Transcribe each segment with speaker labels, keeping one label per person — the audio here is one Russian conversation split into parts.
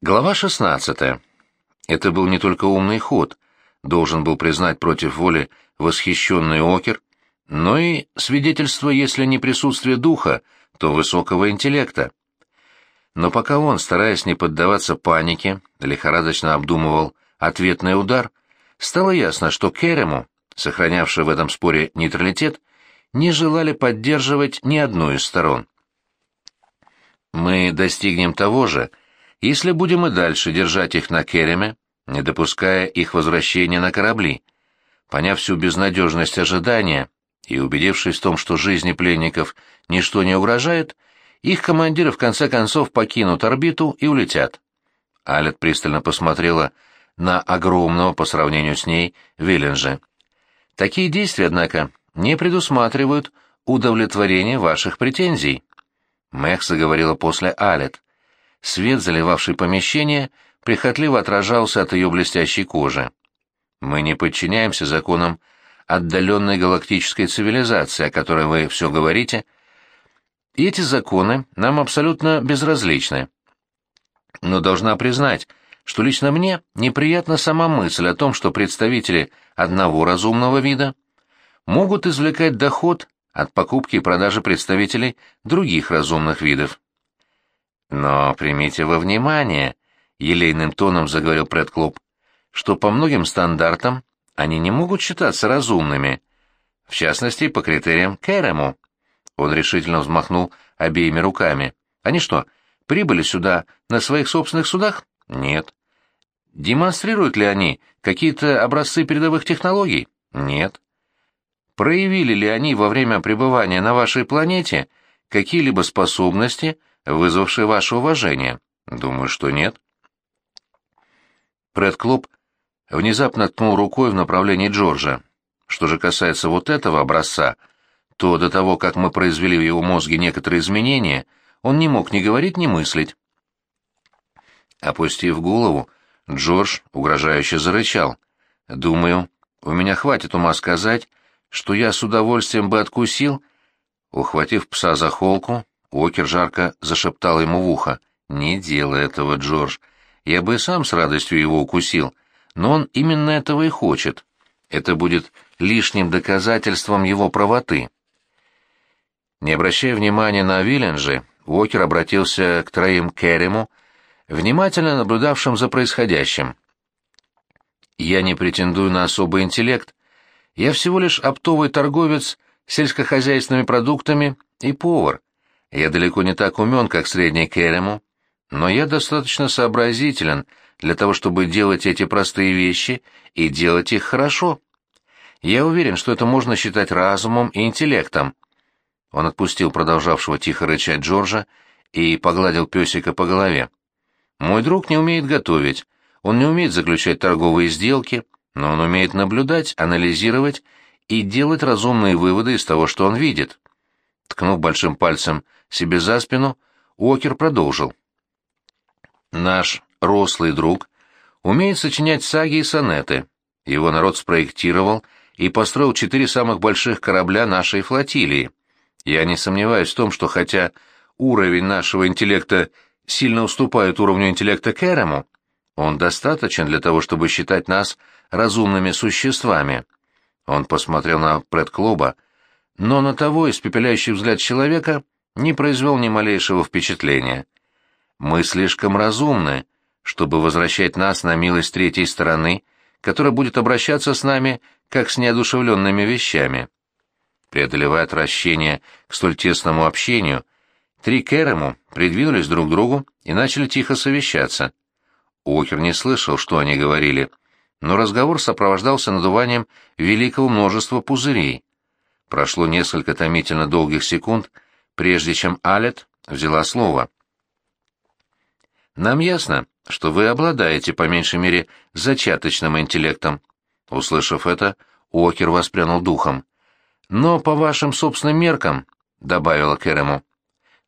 Speaker 1: Глава 16. Это был не только умный ход, должен был признать против воли восхищенный Окер, но и свидетельство, если не присутствие духа, то высокого интеллекта. Но пока он, стараясь не поддаваться панике, лихорадочно обдумывал ответный удар, стало ясно, что Керему, сохранявший в этом споре нейтралитет, не желали поддерживать ни одну из сторон. «Мы достигнем того же», если будем и дальше держать их на Кереме, не допуская их возвращения на корабли. Поняв всю безнадежность ожидания и убедившись в том, что жизни пленников ничто не угрожает, их командиры в конце концов покинут орбиту и улетят. Алет пристально посмотрела на огромного по сравнению с ней Виленджа. Такие действия, однако, не предусматривают удовлетворения ваших претензий. Мэх заговорила после Алет. Свет, заливавший помещение, прихотливо отражался от ее блестящей кожи. Мы не подчиняемся законам отдаленной галактической цивилизации, о которой вы все говорите, и эти законы нам абсолютно безразличны. Но должна признать, что лично мне неприятна сама мысль о том, что представители одного разумного вида могут извлекать доход от покупки и продажи представителей других разумных видов. Но примите во внимание, — елейным тоном заговорил предклуб, — что по многим стандартам они не могут считаться разумными, в частности, по критериям Кэрему. Он решительно взмахнул обеими руками. Они что, прибыли сюда на своих собственных судах? Нет. Демонстрируют ли они какие-то образцы передовых технологий? Нет. Проявили ли они во время пребывания на вашей планете какие-либо способности, вызвавший ваше уважение? Думаю, что нет. Пред Клоп внезапно ткнул рукой в направлении Джорджа. Что же касается вот этого образца, то до того, как мы произвели в его мозге некоторые изменения, он не мог ни говорить, ни мыслить. Опустив голову, Джордж угрожающе зарычал. «Думаю, у меня хватит ума сказать, что я с удовольствием бы откусил...» Ухватив пса за холку, Уокер жарко зашептал ему в ухо. «Не делай этого, Джордж. Я бы сам с радостью его укусил, но он именно этого и хочет. Это будет лишним доказательством его правоты». Не обращая внимания на Виленджи, Уокер обратился к троим Керему, внимательно наблюдавшим за происходящим. «Я не претендую на особый интеллект. Я всего лишь оптовый торговец сельскохозяйственными продуктами и повар. Я далеко не так умен, как средний Керему, но я достаточно сообразителен для того, чтобы делать эти простые вещи и делать их хорошо. Я уверен, что это можно считать разумом и интеллектом. Он отпустил продолжавшего тихо рычать Джорджа и погладил песика по голове. Мой друг не умеет готовить, он не умеет заключать торговые сделки, но он умеет наблюдать, анализировать и делать разумные выводы из того, что он видит. Ткнув большим пальцем себе за спину, Уокер продолжил. «Наш рослый друг умеет сочинять саги и сонеты. Его народ спроектировал и построил четыре самых больших корабля нашей флотилии. Я не сомневаюсь в том, что хотя уровень нашего интеллекта сильно уступает уровню интеллекта Кэрему, он достаточен для того, чтобы считать нас разумными существами». Он посмотрел на предклуба, но на того испепеляющий взгляд человека не произвел ни малейшего впечатления. Мы слишком разумны, чтобы возвращать нас на милость третьей стороны, которая будет обращаться с нами, как с неодушевленными вещами. Преодолевая отвращение к столь тесному общению, три Керему придвинулись друг к другу и начали тихо совещаться. Уокер не слышал, что они говорили, но разговор сопровождался надуванием великого множества пузырей. Прошло несколько томительно долгих секунд, прежде чем Алет взяла слово. «Нам ясно, что вы обладаете, по меньшей мере, зачаточным интеллектом». Услышав это, Уокер воспрянул духом. «Но по вашим собственным меркам», — добавила Керему.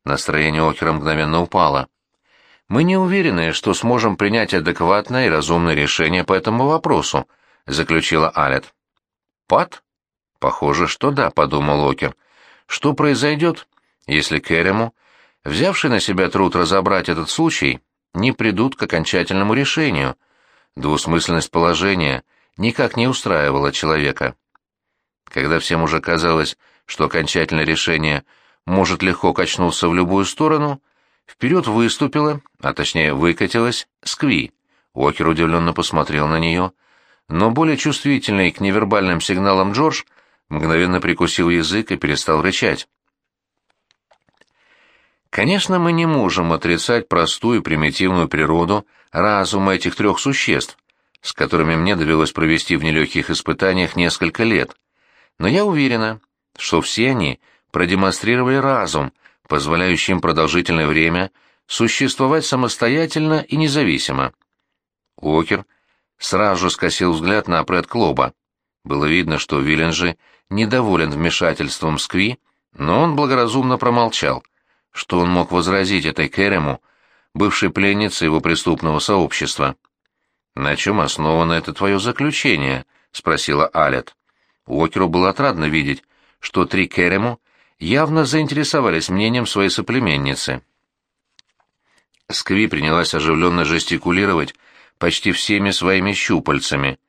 Speaker 1: Настроение Окера мгновенно упало. «Мы не уверены, что сможем принять адекватное и разумное решение по этому вопросу», — заключила Алет. «Пат?» «Похоже, что да», — подумал Окер. «Что произойдет, если Керему, взявший на себя труд разобрать этот случай, не придут к окончательному решению. Двусмысленность положения никак не устраивала человека. Когда всем уже казалось, что окончательное решение может легко качнуться в любую сторону, вперед выступила, а точнее выкатилась, Скви. Уокер удивленно посмотрел на нее, но более чувствительный к невербальным сигналам Джордж мгновенно прикусил язык и перестал рычать. Конечно, мы не можем отрицать простую примитивную природу разума этих трех существ, с которыми мне довелось провести в нелегких испытаниях несколько лет. Но я уверена, что все они продемонстрировали разум, позволяющий им продолжительное время существовать самостоятельно и независимо. Уокер сразу скосил взгляд на Пред Клоба. Было видно, что Виленджи недоволен вмешательством Скви, но он благоразумно промолчал. Что он мог возразить этой Керему, бывшей пленнице его преступного сообщества? «На чем основано это твое заключение?» — спросила Алет. Уокеру было отрадно видеть, что три Керему явно заинтересовались мнением своей соплеменницы. Скви принялась оживленно жестикулировать почти всеми своими щупальцами.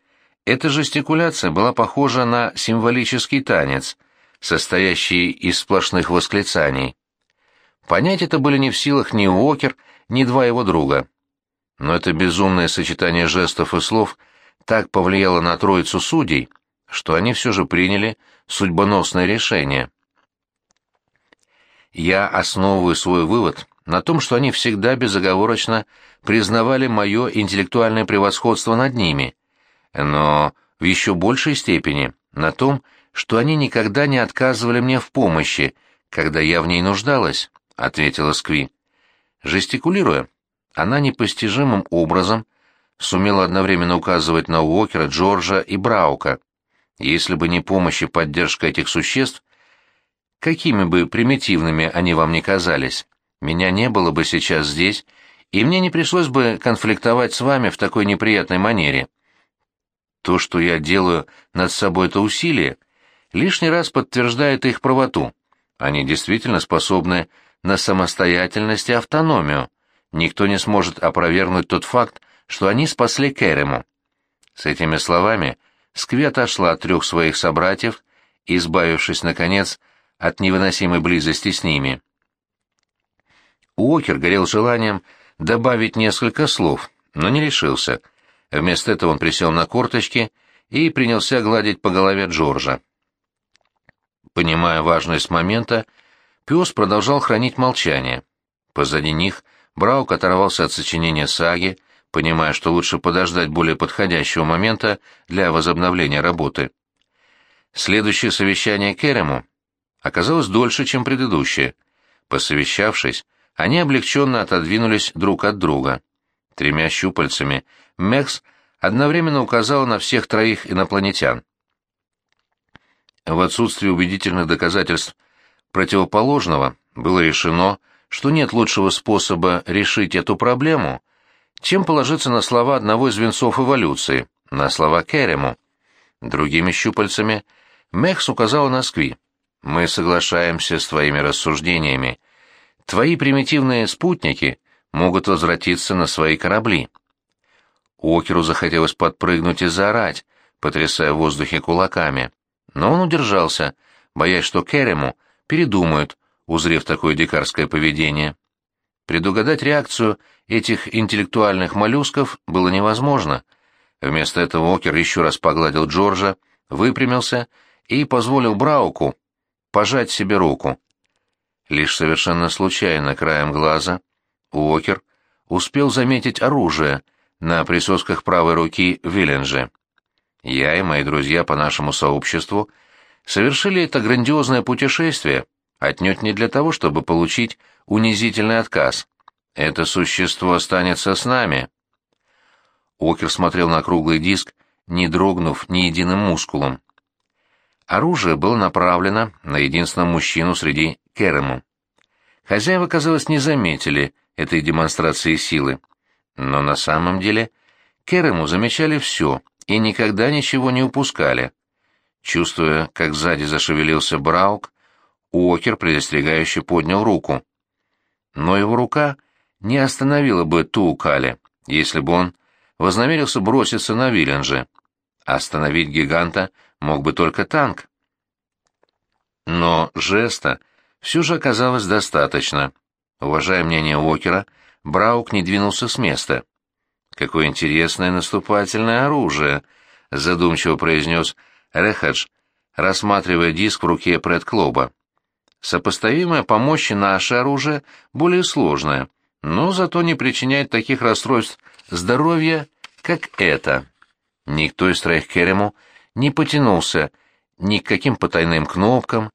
Speaker 1: Эта жестикуляция была похожа на символический танец, состоящий из сплошных восклицаний. Понять это были не в силах ни Уокер, ни два его друга. Но это безумное сочетание жестов и слов так повлияло на троицу судей, что они все же приняли судьбоносное решение. Я основываю свой вывод на том, что они всегда безоговорочно признавали мое интеллектуальное превосходство над ними, но в еще большей степени на том, что они никогда не отказывали мне в помощи, когда я в ней нуждалась. — ответила Скви. Жестикулируя, она непостижимым образом сумела одновременно указывать на Уокера, Джорджа и Браука. Если бы не помощь и поддержка этих существ, какими бы примитивными они вам ни казались, меня не было бы сейчас здесь, и мне не пришлось бы конфликтовать с вами в такой неприятной манере. То, что я делаю над собой это усилие, лишний раз подтверждает их правоту. Они действительно способны на самостоятельность и автономию. Никто не сможет опровергнуть тот факт, что они спасли Керему. С этими словами Скви отошла от трех своих собратьев, избавившись, наконец, от невыносимой близости с ними. Уокер горел желанием добавить несколько слов, но не решился. Вместо этого он присел на корточки и принялся гладить по голове Джорджа. Понимая важность момента, Пес продолжал хранить молчание. Позади них Браук оторвался от сочинения саги, понимая, что лучше подождать более подходящего момента для возобновления работы. Следующее совещание Керему оказалось дольше, чем предыдущее. Посовещавшись, они облегченно отодвинулись друг от друга. Тремя щупальцами Мекс одновременно указал на всех троих инопланетян. В отсутствие убедительных доказательств противоположного было решено, что нет лучшего способа решить эту проблему, чем положиться на слова одного из венцов эволюции, на слова Керему. Другими щупальцами Мехс указал на Скви. «Мы соглашаемся с твоими рассуждениями. Твои примитивные спутники могут возвратиться на свои корабли». Океру захотелось подпрыгнуть и заорать, потрясая в воздухе кулаками. Но он удержался, боясь, что Керему — передумают, узрев такое дикарское поведение. Предугадать реакцию этих интеллектуальных моллюсков было невозможно. Вместо этого Окер еще раз погладил Джорджа, выпрямился и позволил Брауку пожать себе руку. Лишь совершенно случайно, краем глаза, Уокер успел заметить оружие на присосках правой руки Вилленджи. Я и мои друзья по нашему сообществу совершили это грандиозное путешествие отнюдь не для того, чтобы получить унизительный отказ. Это существо останется с нами. Окер смотрел на круглый диск, не дрогнув ни единым мускулом. Оружие было направлено на единственного мужчину среди Керему. Хозяева, казалось, не заметили этой демонстрации силы. Но на самом деле Керему замечали все и никогда ничего не упускали. Чувствуя, как сзади зашевелился Браук, Уокер предостерегающе поднял руку. Но его рука не остановила бы Туукали, если бы он вознамерился броситься на Виленджи. Остановить гиганта мог бы только танк. Но жеста все же оказалось достаточно. Уважая мнение Уокера, Браук не двинулся с места. «Какое интересное наступательное оружие!» — задумчиво произнес Рехадж, рассматривая диск в руке Пред Клоба. «Сопоставимое по мощи наше оружие более сложное, но зато не причиняет таких расстройств здоровья, как это». Никто из троих Керему не потянулся ни к каким потайным кнопкам,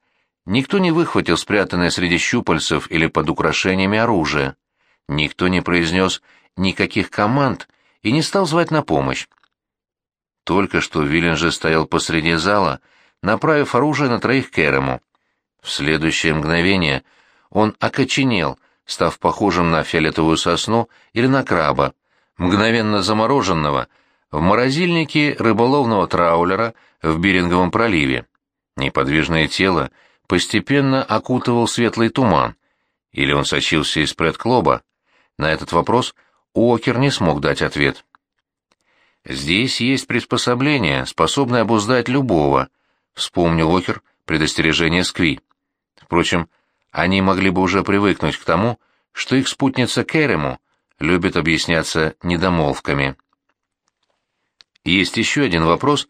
Speaker 1: никто не выхватил спрятанное среди щупальцев или под украшениями оружие, никто не произнес никаких команд и не стал звать на помощь. Только что Виллен же стоял посреди зала, направив оружие на троих Керему. В следующее мгновение он окоченел, став похожим на фиолетовую сосну или на краба, мгновенно замороженного — в морозильнике рыболовного траулера в Беринговом проливе. Неподвижное тело постепенно окутывал светлый туман, или он сочился из предклоба. На этот вопрос Уокер не смог дать ответ. «Здесь есть приспособление, способное обуздать любого», — вспомнил Уокер предостережение Скви. Впрочем, они могли бы уже привыкнуть к тому, что их спутница Керему любит объясняться недомолвками. Есть еще один вопрос,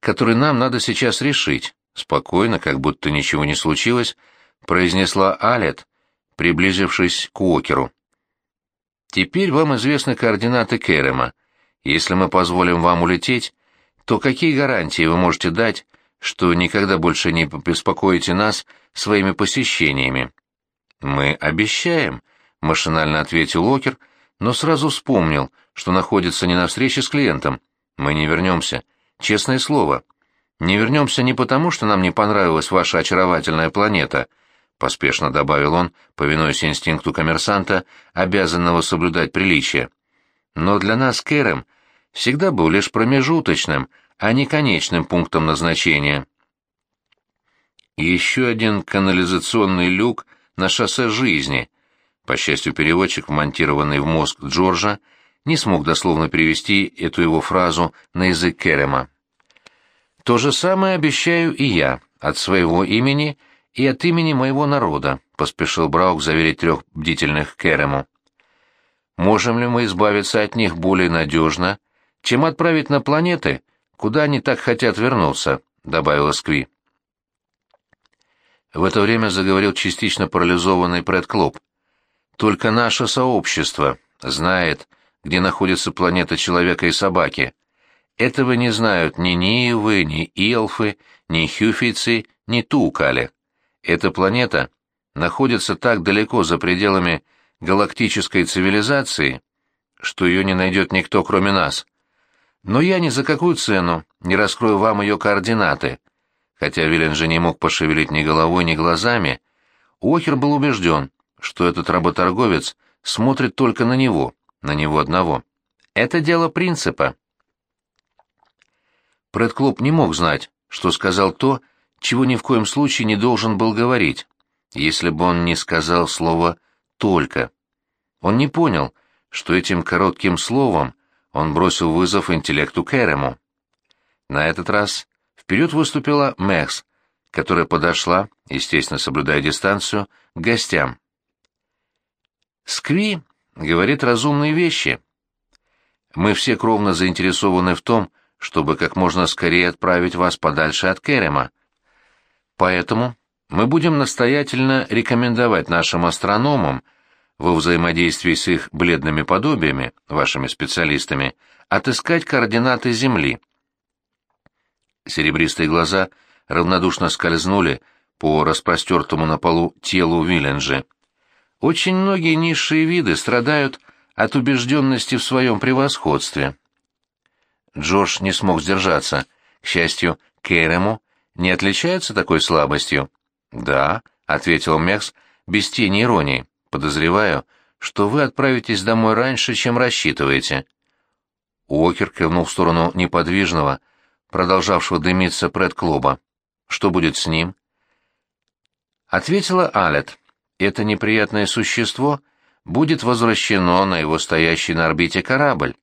Speaker 1: который нам надо сейчас решить. Спокойно, как будто ничего не случилось, произнесла Алет, приблизившись к Уокеру. Теперь вам известны координаты Керема. Если мы позволим вам улететь, то какие гарантии вы можете дать, что никогда больше не беспокоите нас своими посещениями? Мы обещаем, машинально ответил Уокер, но сразу вспомнил, что находится не на встрече с клиентом, мы не вернемся. Честное слово. Не вернемся не потому, что нам не понравилась ваша очаровательная планета, — поспешно добавил он, повинуясь инстинкту коммерсанта, обязанного соблюдать приличие. Но для нас Кэром всегда был лишь промежуточным, а не конечным пунктом назначения. еще один канализационный люк на шоссе жизни. По счастью, переводчик, вмонтированный в мозг Джорджа, — не смог дословно перевести эту его фразу на язык Керема. «То же самое обещаю и я, от своего имени и от имени моего народа», — поспешил Браук заверить трех бдительных Керему. «Можем ли мы избавиться от них более надежно, чем отправить на планеты, куда они так хотят вернуться?» — добавила Скви. В это время заговорил частично парализованный Пред Клоп. «Только наше сообщество знает, где находится планета человека и собаки. Этого не знают ни Ниевы, ни Илфы, ни Хюфицы, ни Тукали. Эта планета находится так далеко за пределами галактической цивилизации, что ее не найдет никто, кроме нас. Но я ни за какую цену не раскрою вам ее координаты. Хотя Вилен же не мог пошевелить ни головой, ни глазами, Уокер был убежден, что этот работорговец смотрит только на него — на него одного. Это дело принципа. Предклуб не мог знать, что сказал то, чего ни в коем случае не должен был говорить, если бы он не сказал слово «только». Он не понял, что этим коротким словом он бросил вызов интеллекту Кэрему. На этот раз вперед выступила Мэкс, которая подошла, естественно, соблюдая дистанцию, к гостям. Скви говорит разумные вещи. Мы все кровно заинтересованы в том, чтобы как можно скорее отправить вас подальше от Керема. Поэтому мы будем настоятельно рекомендовать нашим астрономам во взаимодействии с их бледными подобиями, вашими специалистами, отыскать координаты Земли. Серебристые глаза равнодушно скользнули по распростертому на полу телу Виленджи. Очень многие низшие виды страдают от убежденности в своем превосходстве. Джордж не смог сдержаться. К счастью, Керему не отличается такой слабостью. «Да», — ответил Мекс без тени иронии, — «подозреваю, что вы отправитесь домой раньше, чем рассчитываете». Уокер кивнул в сторону неподвижного, продолжавшего дымиться пред-клуба. «Что будет с ним?» Ответила Алет. Это неприятное существо будет возвращено на его стоящий на орбите корабль.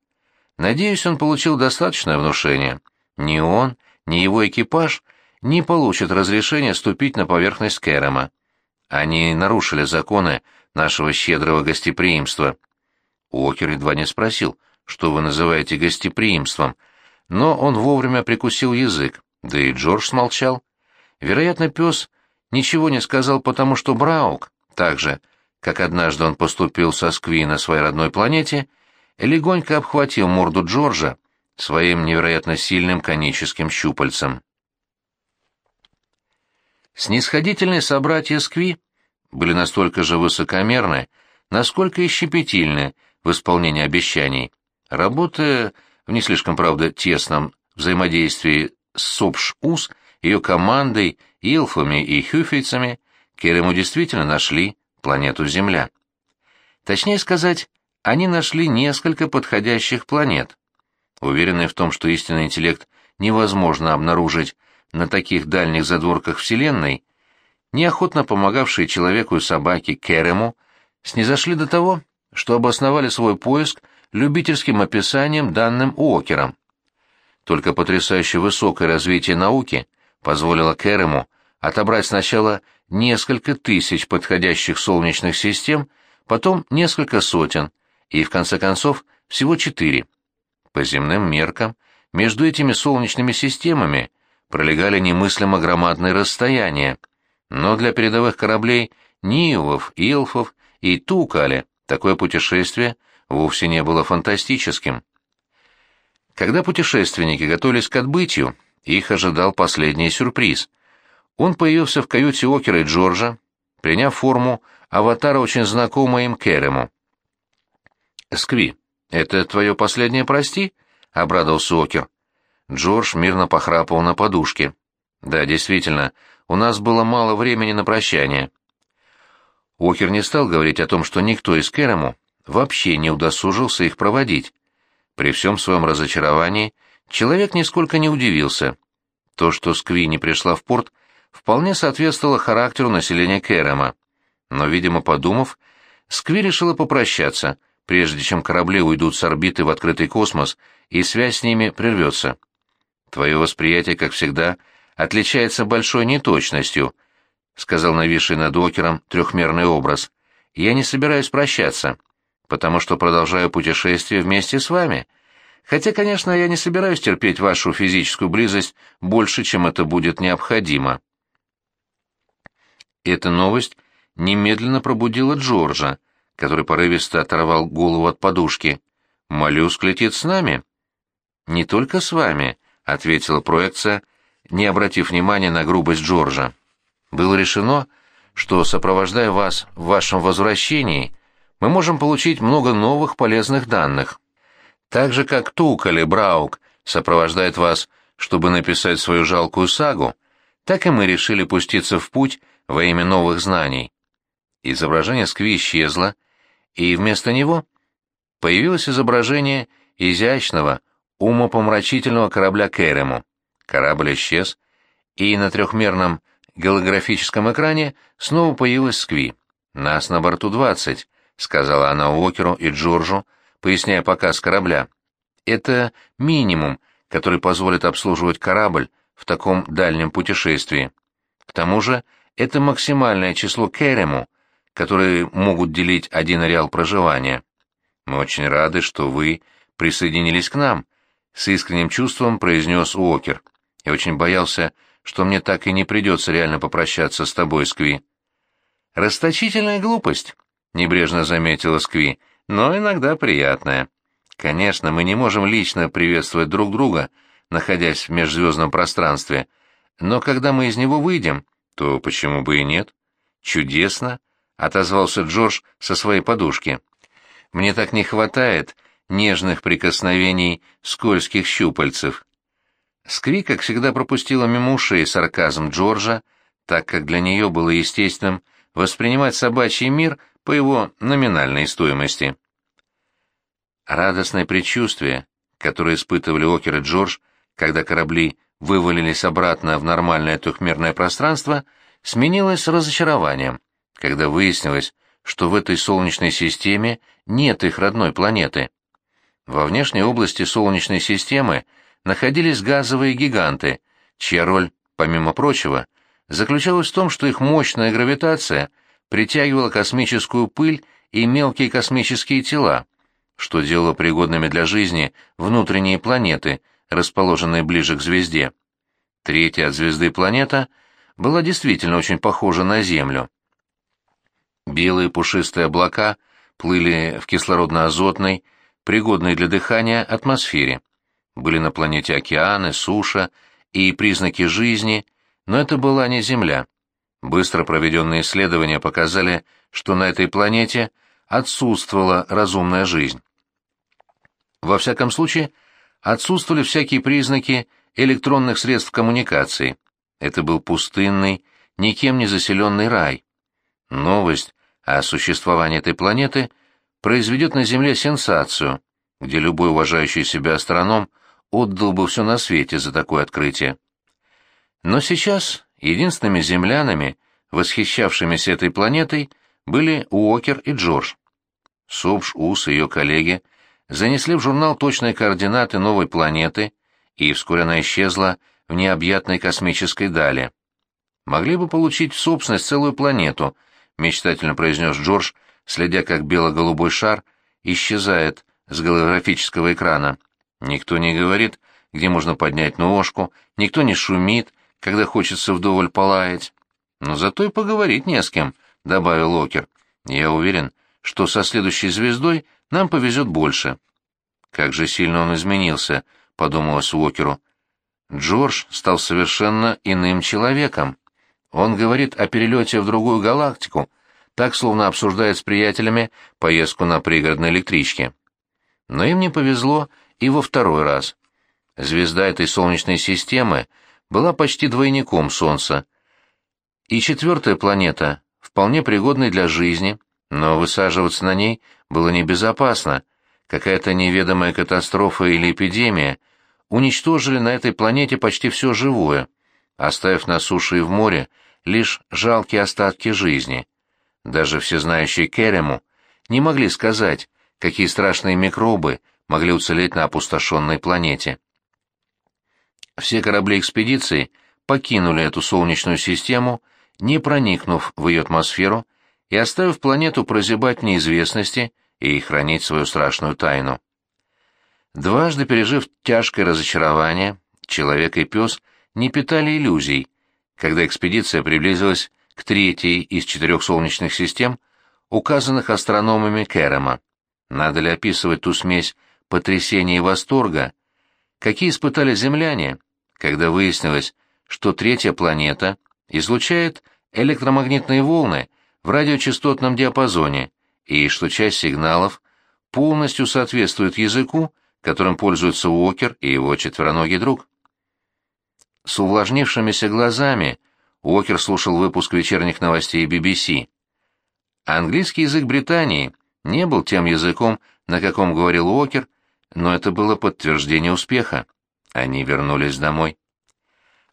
Speaker 1: Надеюсь, он получил достаточное внушение. Ни он, ни его экипаж не получат разрешения ступить на поверхность Кэрома. Они нарушили законы нашего щедрого гостеприимства. Уокер едва не спросил, что вы называете гостеприимством, но он вовремя прикусил язык, да и Джордж смолчал. Вероятно, пес ничего не сказал, потому что Браук, так же, как однажды он поступил со Скви на своей родной планете, легонько обхватил морду Джорджа своим невероятно сильным коническим щупальцем. Снисходительные собратья Скви были настолько же высокомерны, насколько и щепетильны в исполнении обещаний, работая в не слишком, правда, тесном взаимодействии с СОПШ-УС, ее командой, илфами и хюфейцами, Керему действительно нашли планету Земля. Точнее сказать, они нашли несколько подходящих планет. Уверенные в том, что истинный интеллект невозможно обнаружить на таких дальних задворках Вселенной, неохотно помогавшие человеку и собаке Керему, снизошли до того, что обосновали свой поиск любительским описанием, данным Уокером. Только потрясающе высокое развитие науки позволило Керему отобрать сначала несколько тысяч подходящих солнечных систем, потом несколько сотен, и, в конце концов, всего четыре. По земным меркам, между этими солнечными системами пролегали немыслимо громадные расстояния, но для передовых кораблей Ниевов, Илфов и Тукали такое путешествие вовсе не было фантастическим. Когда путешественники готовились к отбытию, их ожидал последний сюрприз. Он появился в каюте Окера и Джорджа, приняв форму аватара очень знакомого им Керему. «Скви, это твое последнее прости?» — обрадовался Окер. Джордж мирно похрапывал на подушке. «Да, действительно, у нас было мало времени на прощание». Окер не стал говорить о том, что никто из Керему вообще не удосужился их проводить. При всем своем разочаровании человек нисколько не удивился. То, что Скви не пришла в порт, вполне соответствовало характеру населения Керема. Но, видимо, подумав, Скви решила попрощаться, прежде чем корабли уйдут с орбиты в открытый космос, и связь с ними прервется. Твое восприятие, как всегда, отличается большой неточностью, — сказал нависший над Окером трехмерный образ. Я не собираюсь прощаться, потому что продолжаю путешествие вместе с вами. Хотя, конечно, я не собираюсь терпеть вашу физическую близость больше, чем это будет необходимо. Эта новость немедленно пробудила Джорджа, который порывисто оторвал голову от подушки. «Моллюск летит с нами?» «Не только с вами», — ответила проекция, не обратив внимания на грубость Джорджа. «Было решено, что, сопровождая вас в вашем возвращении, мы можем получить много новых полезных данных. Так же, как Тук или Браук сопровождает вас, чтобы написать свою жалкую сагу, так и мы решили пуститься в путь во имя новых знаний». Изображение Скви исчезло, и вместо него появилось изображение изящного, умопомрачительного корабля Керему. Корабль исчез, и на трехмерном голографическом экране снова появилась Скви. «Нас на борту двадцать», — сказала она Уокеру и Джорджу, поясняя показ корабля. «Это минимум, который позволит обслуживать корабль в таком дальнем путешествии. К тому же это максимальное число Керему, которые могут делить один ареал проживания. Мы очень рады, что вы присоединились к нам», — с искренним чувством произнес Уокер. «Я очень боялся, что мне так и не придется реально попрощаться с тобой, Скви». «Расточительная глупость», — небрежно заметила Скви, — «но иногда приятная. Конечно, мы не можем лично приветствовать друг друга, находясь в межзвездном пространстве, но когда мы из него выйдем, то почему бы и нет? Чудесно!» — отозвался Джордж со своей подушки. «Мне так не хватает нежных прикосновений скользких щупальцев. Скри, как всегда, пропустила мимо ушей сарказм Джорджа, так как для нее было естественным воспринимать собачий мир по его номинальной стоимости. Радостное предчувствие, которое испытывали Окер и Джордж, когда корабли вывалились обратно в нормальное трехмерное пространство, сменилось разочарованием, когда выяснилось, что в этой Солнечной системе нет их родной планеты. Во внешней области Солнечной системы находились газовые гиганты, чья роль, помимо прочего, заключалась в том, что их мощная гравитация притягивала космическую пыль и мелкие космические тела, что делало пригодными для жизни внутренние планеты, расположенные ближе к звезде. Третья от звезды планета была действительно очень похожа на Землю. Белые пушистые облака плыли в кислородно-азотной, пригодной для дыхания атмосфере. Были на планете океаны, суша и признаки жизни, но это была не Земля. Быстро проведенные исследования показали, что на этой планете отсутствовала разумная жизнь. Во всяком случае, отсутствовали всякие признаки электронных средств коммуникации. Это был пустынный, никем не заселенный рай. Новость о существовании этой планеты произведет на Земле сенсацию, где любой уважающий себя астроном отдал бы все на свете за такое открытие. Но сейчас единственными землянами, восхищавшимися этой планетой, были Уокер и Джордж. Собш, Ус и ее коллеги занесли в журнал точные координаты новой планеты, и вскоре она исчезла в необъятной космической дали. «Могли бы получить в собственность целую планету», — мечтательно произнес Джордж, следя, как бело-голубой шар исчезает с голографического экрана. Никто не говорит, где можно поднять ножку, никто не шумит, когда хочется вдоволь полаять. Но зато и поговорить не с кем, — добавил Окер. Я уверен, что со следующей звездой нам повезет больше. Как же сильно он изменился, — подумалось Уокеру. Джордж стал совершенно иным человеком. Он говорит о перелете в другую галактику, так, словно обсуждает с приятелями поездку на пригородной электричке. Но им не повезло и во второй раз. Звезда этой Солнечной системы была почти двойником Солнца. И четвертая планета, вполне пригодной для жизни, но высаживаться на ней было небезопасно. Какая-то неведомая катастрофа или эпидемия уничтожили на этой планете почти все живое, оставив на суше и в море лишь жалкие остатки жизни. Даже всезнающие Керему не могли сказать, какие страшные микробы могли уцелеть на опустошенной планете. Все корабли экспедиции покинули эту солнечную систему, не проникнув в ее атмосферу и оставив планету прозябать в неизвестности и хранить свою страшную тайну. Дважды пережив тяжкое разочарование, человек и пес не питали иллюзий, когда экспедиция приблизилась к третьей из четырех солнечных систем, указанных астрономами Керема. Надо ли описывать ту смесь потрясения и восторга, какие испытали земляне, когда выяснилось, что третья планета излучает электромагнитные волны в радиочастотном диапазоне и что часть сигналов полностью соответствует языку, которым пользуется Уокер и его четвероногий друг. С увлажнившимися глазами Уокер слушал выпуск вечерних новостей BBC. Английский язык Британии не был тем языком, на каком говорил Уокер, но это было подтверждение успеха. Они вернулись домой.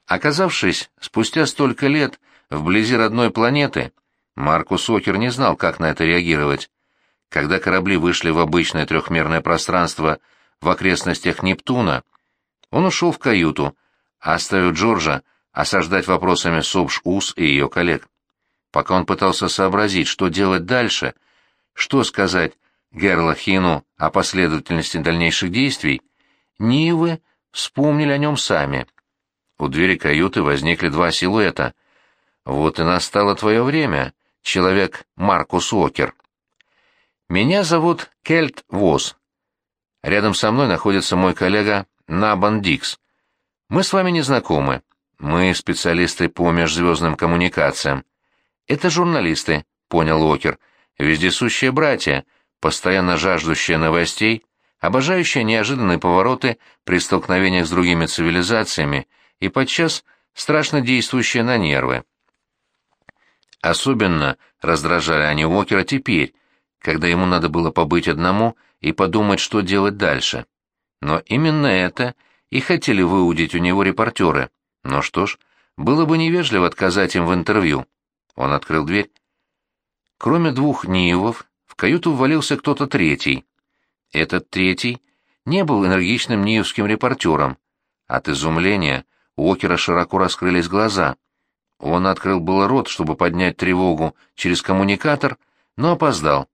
Speaker 1: Оказавшись спустя столько лет вблизи родной планеты, Маркус Окер не знал, как на это реагировать. Когда корабли вышли в обычное трехмерное пространство в окрестностях Нептуна, он ушел в каюту, оставив Джорджа осаждать вопросами Собш-Ус и ее коллег. Пока он пытался сообразить, что делать дальше, что сказать Герлахину о последовательности дальнейших действий, Нивы вспомнили о нем сами. У двери каюты возникли два силуэта. «Вот и настало твое время, человек Маркус Уокер». «Меня зовут Кельт Вос. Рядом со мной находится мой коллега Набан Дикс. Мы с вами не знакомы. Мы специалисты по межзвездным коммуникациям. Это журналисты, понял Уокер, вездесущие братья, постоянно жаждущие новостей, обожающие неожиданные повороты при столкновениях с другими цивилизациями и подчас страшно действующие на нервы. Особенно раздражали они Уокера теперь, когда ему надо было побыть одному и подумать, что делать дальше. Но именно это и хотели выудить у него репортеры. Но что ж, было бы невежливо отказать им в интервью. Он открыл дверь. Кроме двух Ниевов, каюту ввалился кто-то третий. Этот третий не был энергичным ниевским репортером. От изумления у Окера широко раскрылись глаза. Он открыл было рот, чтобы поднять тревогу через коммуникатор, но опоздал.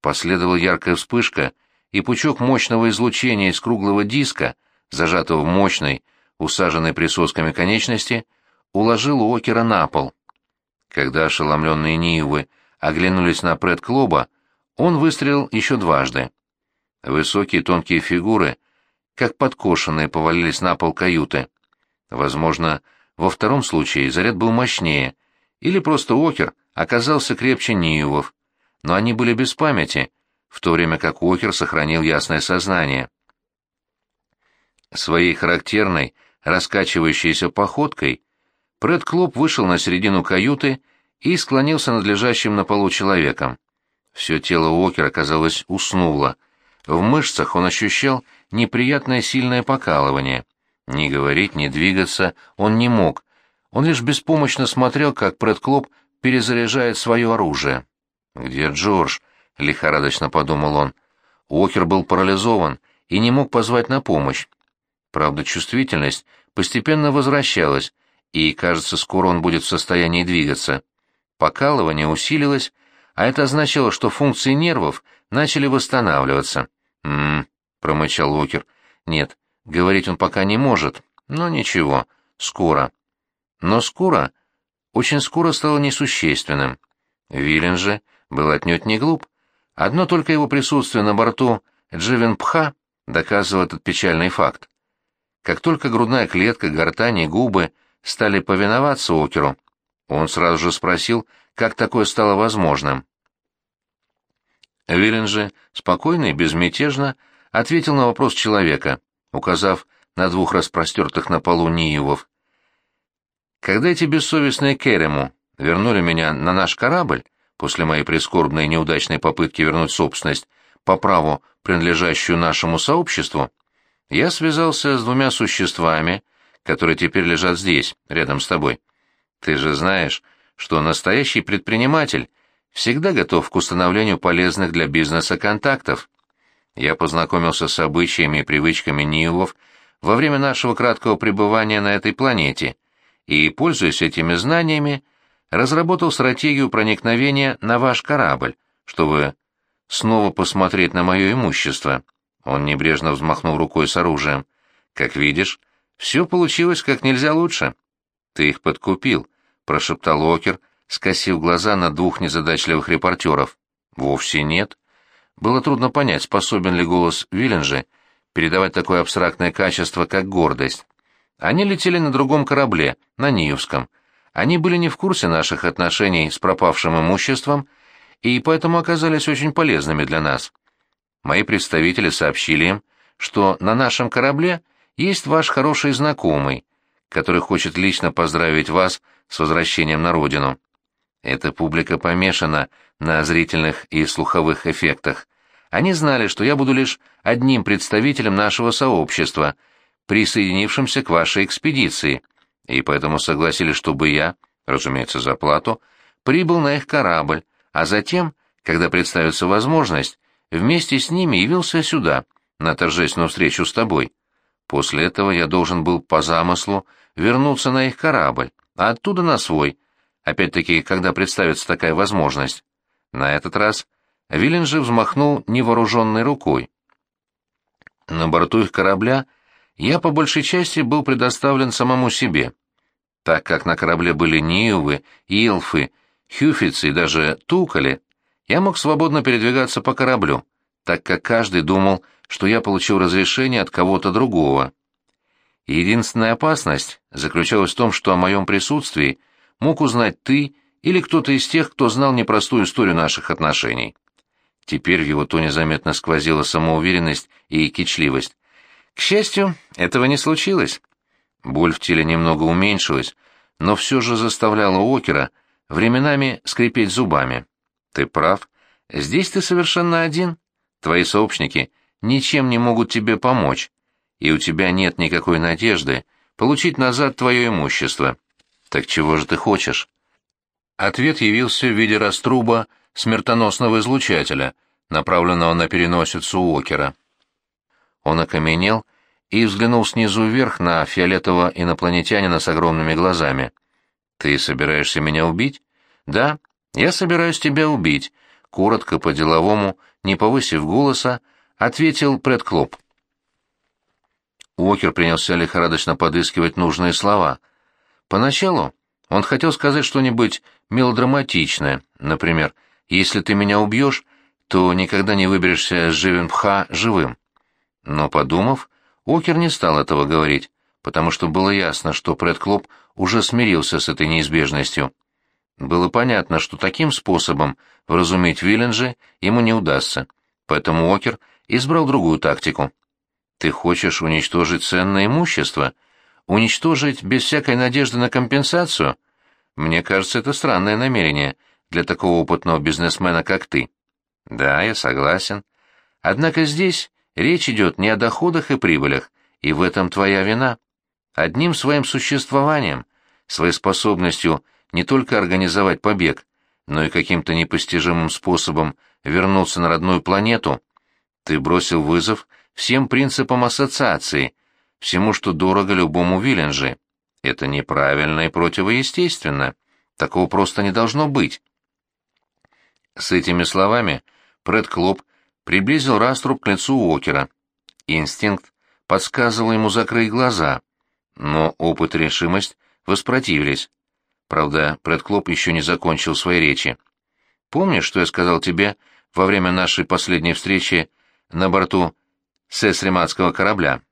Speaker 1: Последовала яркая вспышка, и пучок мощного излучения из круглого диска, зажатого в мощной, усаженной присосками конечности, уложил Уокера на пол. Когда ошеломленные Ниевы оглянулись на Пред Клоба, он выстрелил еще дважды. Высокие тонкие фигуры, как подкошенные, повалились на пол каюты. Возможно, во втором случае заряд был мощнее, или просто Уокер оказался крепче Ниевов, но они были без памяти, в то время как Уокер сохранил ясное сознание. Своей характерной, раскачивающейся походкой Пред Клоп вышел на середину каюты и склонился над лежащим на полу человеком. Все тело Уокера, казалось, уснуло. В мышцах он ощущал неприятное сильное покалывание. Ни говорить, ни двигаться он не мог. Он лишь беспомощно смотрел, как Клоп перезаряжает свое оружие. «Где Джордж?» — лихорадочно подумал он. Уокер был парализован и не мог позвать на помощь. Правда, чувствительность постепенно возвращалась, и, кажется, скоро он будет в состоянии двигаться. Покалывание усилилось, а это означало, что функции нервов начали восстанавливаться. «М-м-м», промычал Уокер. «Нет, говорить он пока не может, но ничего, скоро». Но скоро, очень скоро стало несущественным. Вилен же был отнюдь не глуп. Одно только его присутствие на борту Дживенпха доказывало этот печальный факт. Как только грудная клетка, гортань и губы стали повиноваться Океру, он сразу же спросил, как такое стало возможным. Вилен же спокойно и безмятежно ответил на вопрос человека, указав на двух распростертых на полу Ниевов. «Когда эти бессовестные Керему вернули меня на наш корабль, после моей прискорбной и неудачной попытки вернуть собственность по праву, принадлежащую нашему сообществу, я связался с двумя существами, которые теперь лежат здесь, рядом с тобой. Ты же знаешь, что настоящий предприниматель всегда готов к установлению полезных для бизнеса контактов. Я познакомился с обычаями и привычками Нивов во время нашего краткого пребывания на этой планете и, пользуясь этими знаниями, разработал стратегию проникновения на ваш корабль, чтобы снова посмотреть на мое имущество. Он небрежно взмахнул рукой с оружием. Как видишь, все получилось как нельзя лучше. Ты их подкупил, прошептал Окер, скосив глаза на двух незадачливых репортеров. Вовсе нет. Было трудно понять, способен ли голос Виленджи передавать такое абстрактное качество, как гордость. Они летели на другом корабле, на Ниевском, они были не в курсе наших отношений с пропавшим имуществом и поэтому оказались очень полезными для нас. Мои представители сообщили им, что на нашем корабле есть ваш хороший знакомый, который хочет лично поздравить вас с возвращением на родину. Эта публика помешана на зрительных и слуховых эффектах. Они знали, что я буду лишь одним представителем нашего сообщества, присоединившимся к вашей экспедиции — и поэтому согласились, чтобы я, разумеется, за плату, прибыл на их корабль, а затем, когда представится возможность, вместе с ними явился сюда, на торжественную встречу с тобой. После этого я должен был по замыслу вернуться на их корабль, а оттуда на свой, опять-таки, когда представится такая возможность. На этот раз Вилен же взмахнул невооруженной рукой. На борту их корабля я по большей части был предоставлен самому себе. Так как на корабле были Ниувы, Илфы, Хюфицы и даже Тукали, я мог свободно передвигаться по кораблю, так как каждый думал, что я получил разрешение от кого-то другого. Единственная опасность заключалась в том, что о моем присутствии мог узнать ты или кто-то из тех, кто знал непростую историю наших отношений. Теперь в его тоне заметно сквозила самоуверенность и кичливость. К счастью, этого не случилось. Боль в теле немного уменьшилась, но все же заставляла Окера временами скрипеть зубами. Ты прав. Здесь ты совершенно один. Твои сообщники ничем не могут тебе помочь, и у тебя нет никакой надежды получить назад твое имущество. Так чего же ты хочешь? Ответ явился в виде раструба смертоносного излучателя, направленного на переносицу Уокера. Он окаменел и взглянул снизу вверх на фиолетового инопланетянина с огромными глазами. «Ты собираешься меня убить?» «Да, я собираюсь тебя убить», — коротко по-деловому, не повысив голоса, ответил Пред Клоп. Уокер принялся лихорадочно подыскивать нужные слова. Поначалу он хотел сказать что-нибудь мелодраматичное, например, «Если ты меня убьешь, то никогда не выберешься с Живенпха живым». Но, подумав, Уокер не стал этого говорить, потому что было ясно, что Пред Клоп уже смирился с этой неизбежностью. Было понятно, что таким способом вразумить Виллинджи ему не удастся, поэтому Уокер избрал другую тактику. Ты хочешь уничтожить ценное имущество? Уничтожить без всякой надежды на компенсацию? Мне кажется, это странное намерение для такого опытного бизнесмена, как ты. Да, я согласен. Однако здесь речь идет не о доходах и прибылях, и в этом твоя вина. Одним своим существованием, своей способностью не только организовать побег, но и каким-то непостижимым способом вернуться на родную планету, ты бросил вызов всем принципам ассоциации, всему, что дорого любому Виленджи. Это неправильно и противоестественно. Такого просто не должно быть. С этими словами Пред Клоп приблизил раструб к лицу Уокера. Инстинкт подсказывал ему закрыть глаза, но опыт и решимость воспротивились. Правда, Пред Клоп еще не закончил своей речи. «Помнишь, что я сказал тебе во время нашей последней встречи на борту сесрематского корабля.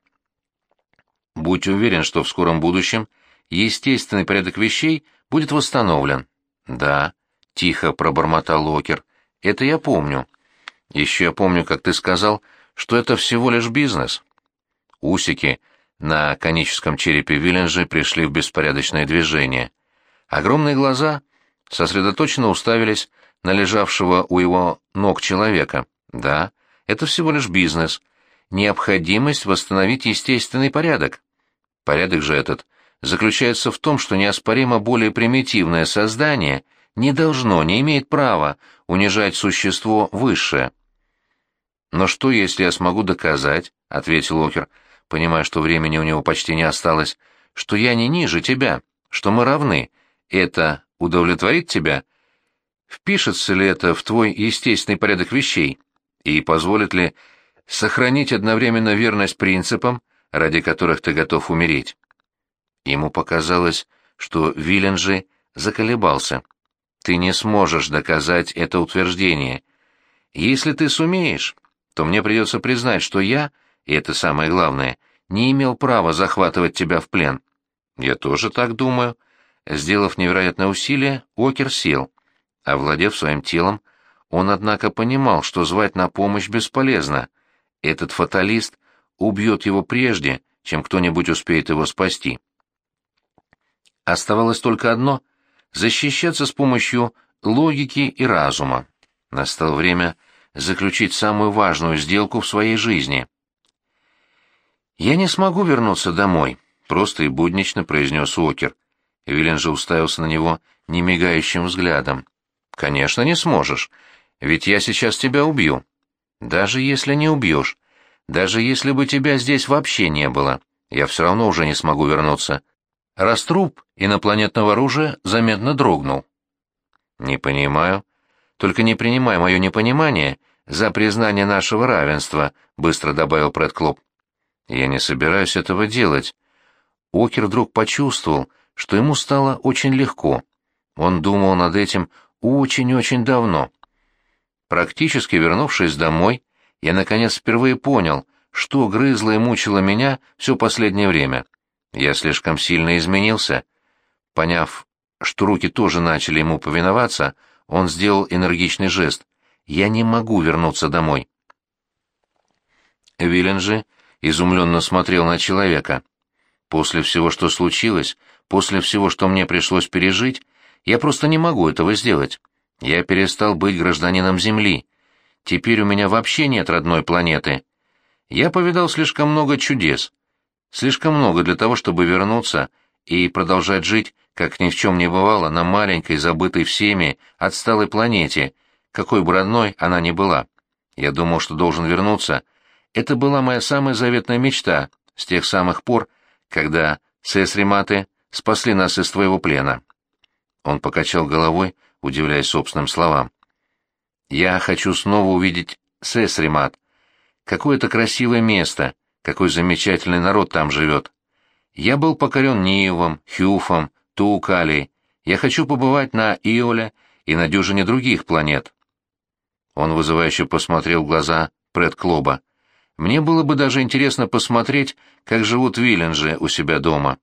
Speaker 1: Будь уверен, что в скором будущем естественный порядок вещей будет восстановлен. Да, тихо пробормотал Локер. Это я помню. Еще я помню, как ты сказал, что это всего лишь бизнес. Усики на коническом черепе Виленджи пришли в беспорядочное движение. Огромные глаза сосредоточенно уставились на лежавшего у его ног человека. Да, это всего лишь бизнес, необходимость восстановить естественный порядок. Порядок же этот заключается в том, что неоспоримо более примитивное создание не должно, не имеет права унижать существо высшее. «Но что, если я смогу доказать?» — ответил Окер, понимая, что времени у него почти не осталось, — «что я не ниже тебя, что мы равны. Это удовлетворит тебя? Впишется ли это в твой естественный порядок вещей? И позволит ли сохранить одновременно верность принципам, ради которых ты готов умереть. Ему показалось, что Виленджи заколебался. Ты не сможешь доказать это утверждение. Если ты сумеешь, то мне придется признать, что я, и это самое главное, не имел права захватывать тебя в плен. Я тоже так думаю. Сделав невероятное усилие, Окер сел. Овладев своим телом, он, однако, понимал, что звать на помощь бесполезно. Этот фаталист убьет его прежде, чем кто-нибудь успеет его спасти. Оставалось только одно — защищаться с помощью логики и разума. Настало время заключить самую важную сделку в своей жизни. «Я не смогу вернуться домой», — просто и буднично произнес Уокер. Вилен же уставился на него немигающим взглядом. «Конечно, не сможешь, ведь я сейчас тебя убью». Даже если не убьешь, даже если бы тебя здесь вообще не было, я все равно уже не смогу вернуться. Раструб инопланетного оружия заметно дрогнул. Не понимаю. Только не принимай мое непонимание за признание нашего равенства, быстро добавил Предклоп. Я не собираюсь этого делать. Окер вдруг почувствовал, что ему стало очень легко. Он думал над этим очень-очень давно. Практически вернувшись домой, я, наконец, впервые понял, что грызло и мучило меня все последнее время. Я слишком сильно изменился. Поняв, что руки тоже начали ему повиноваться, он сделал энергичный жест. «Я не могу вернуться домой». Вилен же изумленно смотрел на человека. «После всего, что случилось, после всего, что мне пришлось пережить, я просто не могу этого сделать. Я перестал быть гражданином Земли. Теперь у меня вообще нет родной планеты. Я повидал слишком много чудес. Слишком много для того, чтобы вернуться и продолжать жить, как ни в чем не бывало, на маленькой, забытой всеми, отсталой планете, какой бы родной она ни была. Я думал, что должен вернуться. Это была моя самая заветная мечта с тех самых пор, когда сесриматы спасли нас из твоего плена. Он покачал головой, удивляясь собственным словам. Я хочу снова увидеть Сесримат. Какое-то красивое место, какой замечательный народ там живет. Я был покорен Ниевом, Хюфом, Туукалией. Я хочу побывать на Иоле и на дюжине других планет. Он вызывающе посмотрел в глаза Пред Клоба. Мне было бы даже интересно посмотреть, как живут Виленджи у себя дома.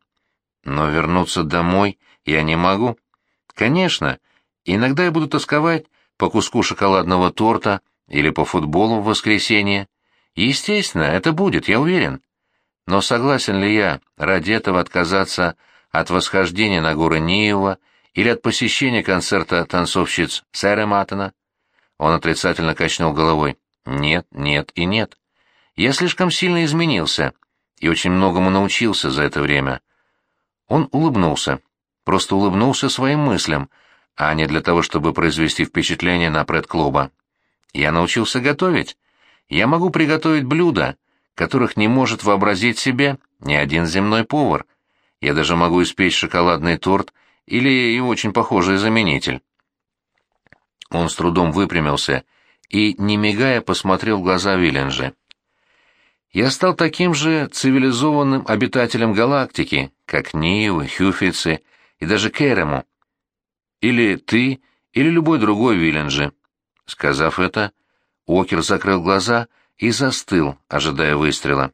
Speaker 1: Но вернуться домой я не могу. Конечно, иногда я буду тосковать по куску шоколадного торта или по футболу в воскресенье. Естественно, это будет, я уверен. Но согласен ли я ради этого отказаться от восхождения на горы Ниева или от посещения концерта танцовщиц Сэра Маттона? Он отрицательно качнул головой. Нет, нет и нет. Я слишком сильно изменился и очень многому научился за это время. Он улыбнулся. Просто улыбнулся своим мыслям, а не для того, чтобы произвести впечатление на пред-клуба. Я научился готовить. Я могу приготовить блюда, которых не может вообразить себе ни один земной повар. Я даже могу испечь шоколадный торт или его очень похожий заменитель. Он с трудом выпрямился и, не мигая, посмотрел в глаза Виленджи. «Я стал таким же цивилизованным обитателем галактики, как Нивы, Хюфицы и даже Керему. Или ты, или любой другой Виленджи. Сказав это, Окер закрыл глаза и застыл, ожидая выстрела.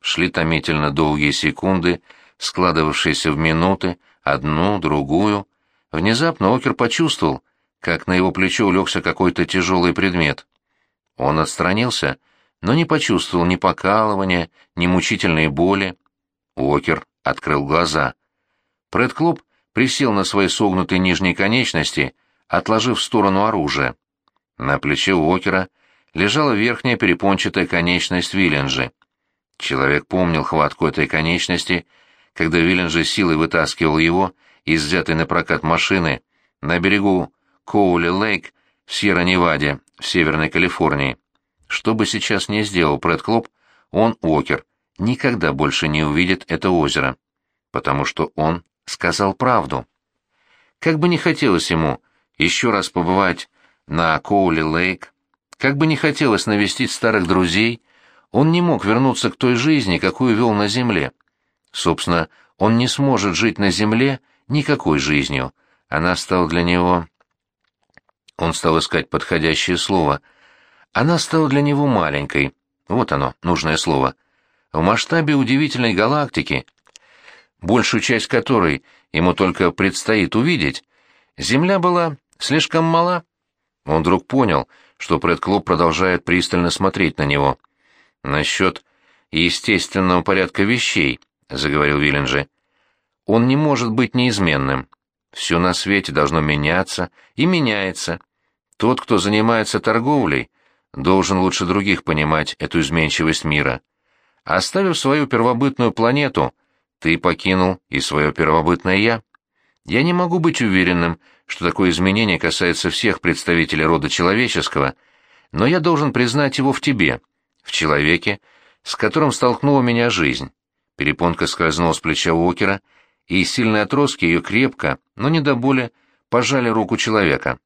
Speaker 1: Шли томительно долгие секунды, складывавшиеся в минуты, одну, другую. Внезапно Окер почувствовал, как на его плечо улегся какой-то тяжелый предмет. Он отстранился, но не почувствовал ни покалывания, ни мучительной боли. Окер открыл глаза. Пред Клуб присел на свои согнутые нижние конечности, отложив в сторону оружие. На плече Уокера лежала верхняя перепончатая конечность Виленджи. Человек помнил хватку этой конечности, когда Виленджи силой вытаскивал его из взятой на прокат машины на берегу Коули-Лейк в Сьерра-Неваде, в Северной Калифорнии. Что бы сейчас ни сделал Пред Клоп, он, Уокер, никогда больше не увидит это озеро, потому что он сказал правду. Как бы не хотелось ему еще раз побывать на Коули-Лейк, как бы не хотелось навестить старых друзей, он не мог вернуться к той жизни, какую вел на земле. Собственно, он не сможет жить на земле никакой жизнью. Она стала для него... Он стал искать подходящее слово. Она стала для него маленькой. Вот оно, нужное слово. В масштабе удивительной галактики, большую часть которой ему только предстоит увидеть, Земля была слишком мала. Он вдруг понял, что Пред продолжает пристально смотреть на него. «Насчет естественного порядка вещей», — заговорил Виленджи. «Он не может быть неизменным. Все на свете должно меняться и меняется. Тот, кто занимается торговлей, должен лучше других понимать эту изменчивость мира. Оставив свою первобытную планету, ты покинул и свое первобытное «я». Я не могу быть уверенным, что такое изменение касается всех представителей рода человеческого, но я должен признать его в тебе, в человеке, с которым столкнула меня жизнь. Перепонка скользнула с плеча Уокера, и сильные отростки ее крепко, но не до боли, пожали руку человека.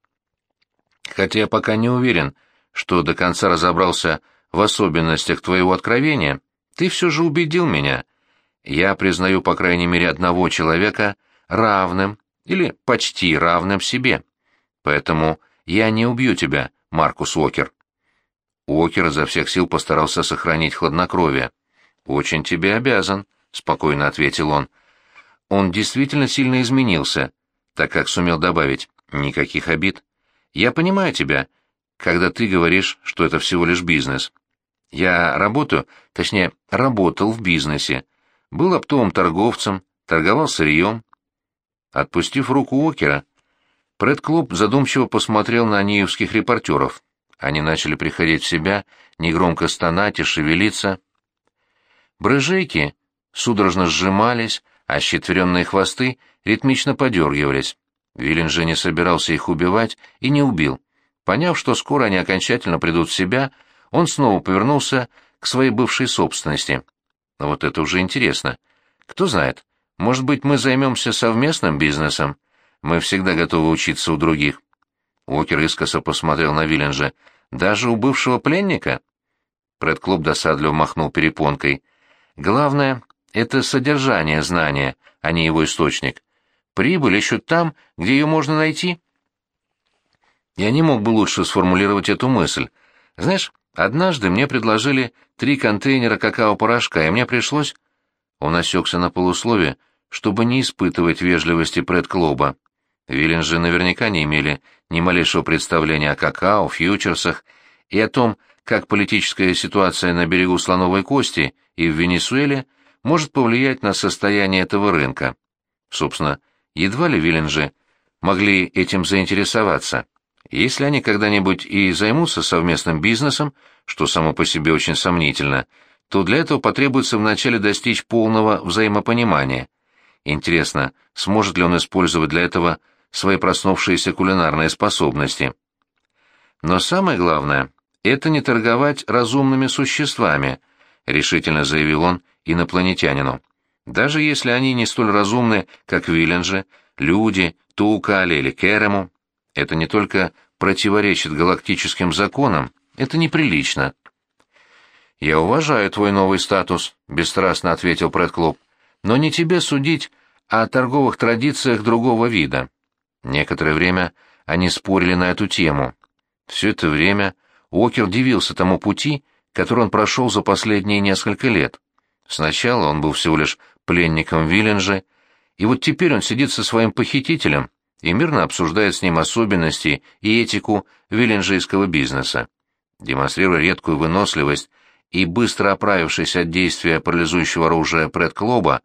Speaker 1: Хотя я пока не уверен, что до конца разобрался в особенностях твоего откровения, ты все же убедил меня. Я признаю, по крайней мере, одного человека равным или почти равным себе. Поэтому я не убью тебя, Маркус Уокер. Уокер изо всех сил постарался сохранить хладнокровие. «Очень тебе обязан», — спокойно ответил он. Он действительно сильно изменился, так как сумел добавить «никаких обид». «Я понимаю тебя, когда ты говоришь, что это всего лишь бизнес. Я работаю, точнее, работал в бизнесе. Был оптовым торговцем, торговал сырьем, Отпустив руку Окера, Пред Клуб задумчиво посмотрел на ниевских репортеров. Они начали приходить в себя, негромко стонать и шевелиться. Брыжейки судорожно сжимались, а щетверенные хвосты ритмично подергивались. Вилен же не собирался их убивать и не убил. Поняв, что скоро они окончательно придут в себя, он снова повернулся к своей бывшей собственности. Вот это уже интересно. Кто знает, может быть, мы займемся совместным бизнесом? Мы всегда готовы учиться у других. Уокер искоса посмотрел на Виллинджа. Даже у бывшего пленника? Фред Клуб досадливо махнул перепонкой. Главное — это содержание знания, а не его источник. Прибыль ищут там, где ее можно найти. Я не мог бы лучше сформулировать эту мысль. Знаешь, однажды мне предложили три контейнера какао-порошка, и мне пришлось... Он осекся на полуслове, чтобы не испытывать вежливости пред-клуба. Виллин же наверняка не имели ни малейшего представления о какао, фьючерсах и о том, как политическая ситуация на берегу Слоновой Кости и в Венесуэле может повлиять на состояние этого рынка. Собственно, едва ли Виллинджи могли этим заинтересоваться. Если они когда-нибудь и займутся совместным бизнесом, что само по себе очень сомнительно, то для этого потребуется вначале достичь полного взаимопонимания. Интересно, сможет ли он использовать для этого свои проснувшиеся кулинарные способности? Но самое главное — это не торговать разумными существами, решительно заявил он инопланетянину. Даже если они не столь разумны, как Виленджи, люди, Тукали или Керему, это не только противоречит галактическим законам, это неприлично. «Я уважаю твой новый статус», — бесстрастно ответил Пред «но не тебе судить о торговых традициях другого вида». Некоторое время они спорили на эту тему. Все это время Уокер дивился тому пути, который он прошел за последние несколько лет. Сначала он был всего лишь пленником Виллинджа, и вот теперь он сидит со своим похитителем и мирно обсуждает с ним особенности и этику виллинджийского бизнеса. Демонстрируя редкую выносливость и быстро оправившись от действия парализующего оружия предклоба,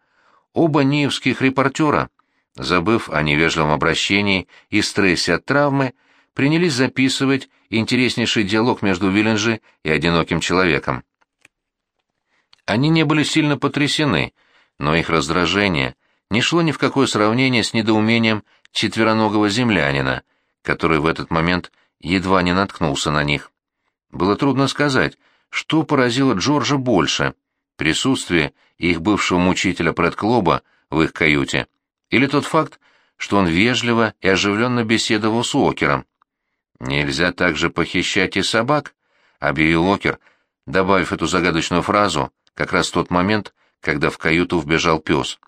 Speaker 1: оба ниевских репортера, забыв о невежливом обращении и стрессе от травмы, принялись записывать интереснейший диалог между Виллинджи и одиноким человеком. Они не были сильно потрясены, но их раздражение не шло ни в какое сравнение с недоумением четвероногого землянина, который в этот момент едва не наткнулся на них. Было трудно сказать, что поразило Джорджа больше — присутствие их бывшего мучителя предклоба в их каюте, или тот факт, что он вежливо и оживленно беседовал с Уокером. «Нельзя также похищать и собак», — объявил Окер, добавив эту загадочную фразу как раз в тот момент, когда в каюту вбежал пес.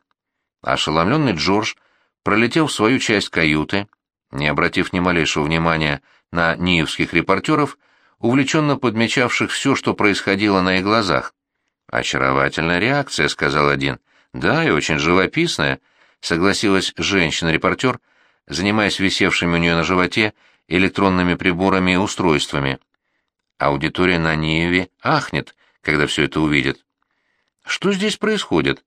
Speaker 1: Ошеломленный Джордж пролетел в свою часть каюты, не обратив ни малейшего внимания на ниевских репортеров, увлеченно подмечавших все, что происходило на их глазах. «Очаровательная реакция», — сказал один. «Да, и очень живописная», — согласилась женщина-репортер, занимаясь висевшими у нее на животе электронными приборами и устройствами. Аудитория на Ниеве ахнет, когда все это увидит. «Что здесь происходит?»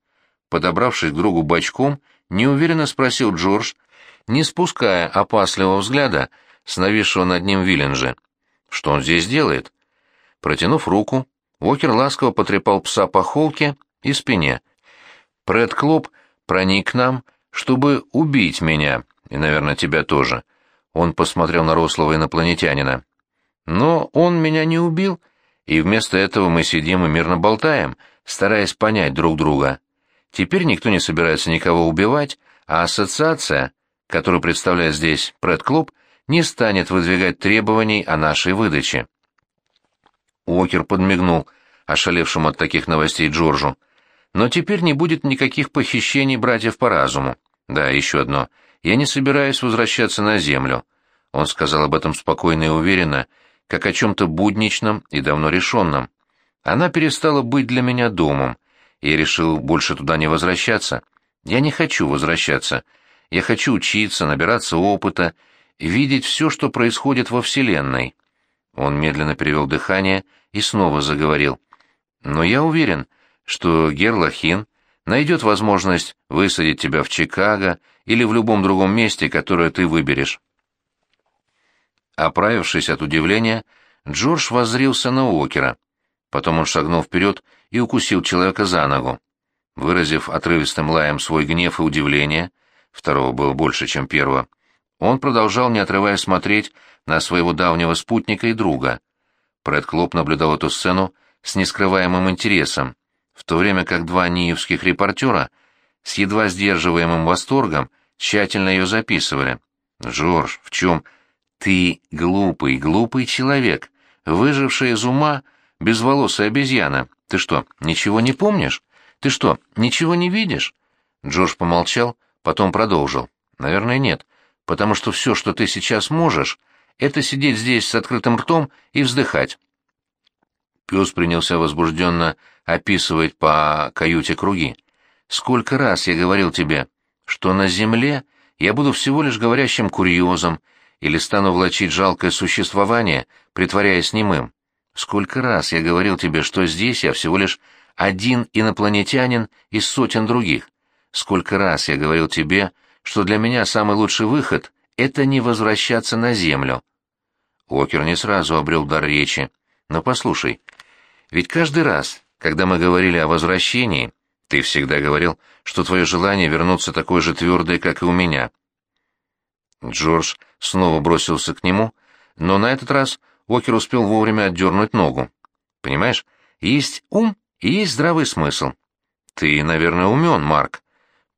Speaker 1: Подобравшись к другу бочком, неуверенно спросил Джордж, не спуская опасливого взгляда с нависшего над ним Виллинджа. Что он здесь делает? Протянув руку, Уокер ласково потрепал пса по холке и спине. Пред Клоп проник к нам, чтобы убить меня, и, наверное, тебя тоже. Он посмотрел на рослого инопланетянина. Но он меня не убил, и вместо этого мы сидим и мирно болтаем, стараясь понять друг друга. Теперь никто не собирается никого убивать, а ассоциация, которую представляет здесь Пред Клуб, не станет выдвигать требований о нашей выдаче. Уокер подмигнул, ошалевшему от таких новостей Джорджу. Но теперь не будет никаких похищений братьев по разуму. Да, еще одно. Я не собираюсь возвращаться на землю. Он сказал об этом спокойно и уверенно, как о чем-то будничном и давно решенном. Она перестала быть для меня домом, и решил больше туда не возвращаться. Я не хочу возвращаться. Я хочу учиться, набираться опыта видеть все, что происходит во Вселенной. Он медленно перевел дыхание и снова заговорил. Но я уверен, что Герлахин найдет возможность высадить тебя в Чикаго или в любом другом месте, которое ты выберешь. Оправившись от удивления, Джордж воззрился на Уокера. Потом он шагнул вперед и укусил человека за ногу. Выразив отрывистым лаем свой гнев и удивление, второго было больше, чем первого, он продолжал, не отрывая смотреть, на своего давнего спутника и друга. Пред Клоп наблюдал эту сцену с нескрываемым интересом, в то время как два ниевских репортера с едва сдерживаемым восторгом тщательно ее записывали. «Жорж, в чем...» «Ты глупый, глупый человек, выжившая из ума безволосая обезьяна. Ты что, ничего не помнишь? Ты что, ничего не видишь?» Джордж помолчал, потом продолжил. «Наверное, нет, потому что все, что ты сейчас можешь, это сидеть здесь с открытым ртом и вздыхать». Пес принялся возбужденно описывать по каюте круги. «Сколько раз я говорил тебе, что на земле я буду всего лишь говорящим курьезом или стану влачить жалкое существование, притворяясь немым. Сколько раз я говорил тебе, что здесь я всего лишь один инопланетянин из сотен других. Сколько раз я говорил тебе, что для меня самый лучший выход — это не возвращаться на Землю. Окер не сразу обрел дар речи. Но послушай, ведь каждый раз, когда мы говорили о возвращении, ты всегда говорил, что твое желание вернуться такое же твердое, как и у меня. Джордж снова бросился к нему, но на этот раз Окер успел вовремя отдернуть ногу. Понимаешь, есть ум и есть здравый смысл. Ты, наверное, умен, Марк.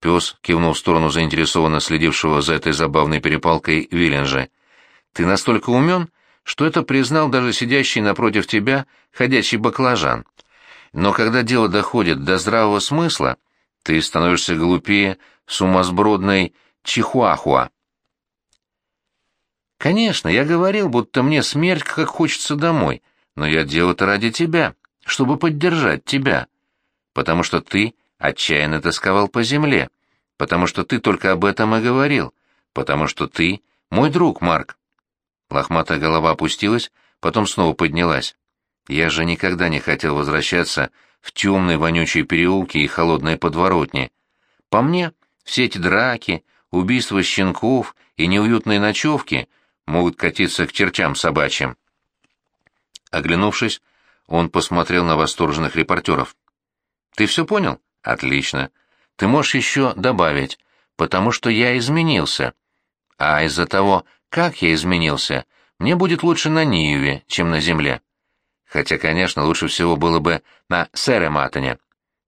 Speaker 1: Пес кивнул в сторону заинтересованно следившего за этой забавной перепалкой Виллинджа. «Ты настолько умен, что это признал даже сидящий напротив тебя ходячий баклажан. Но когда дело доходит до здравого смысла, ты становишься глупее сумасбродной чихуахуа». «Конечно, я говорил, будто мне смерть как хочется домой, но я делал это ради тебя, чтобы поддержать тебя, потому что ты отчаянно тосковал по земле, потому что ты только об этом и говорил, потому что ты мой друг, Марк. Лохматая голова опустилась, потом снова поднялась. Я же никогда не хотел возвращаться в темные вонючие переулки и холодные подворотни. По мне, все эти драки, убийства щенков и неуютные ночевки могут катиться к чертям собачьим. Оглянувшись, он посмотрел на восторженных репортеров. «Ты все понял? Отлично. Ты можешь еще добавить, потому что я изменился. А из-за того, как я изменился, мне будет лучше на Ниеве, чем на земле. Хотя, конечно, лучше всего было бы на Серематоне.